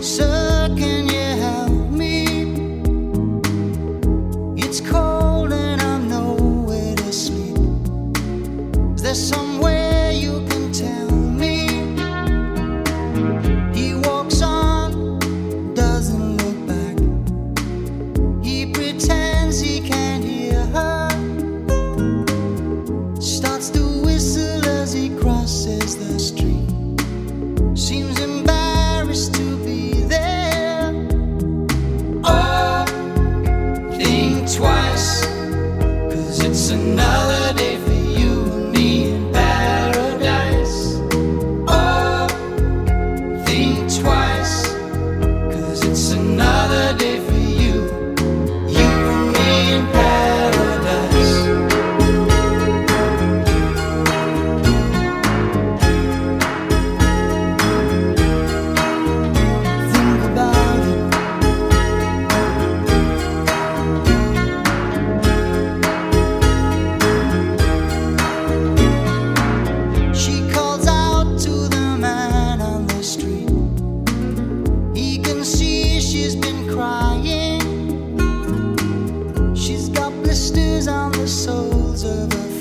So blisters on the soles of her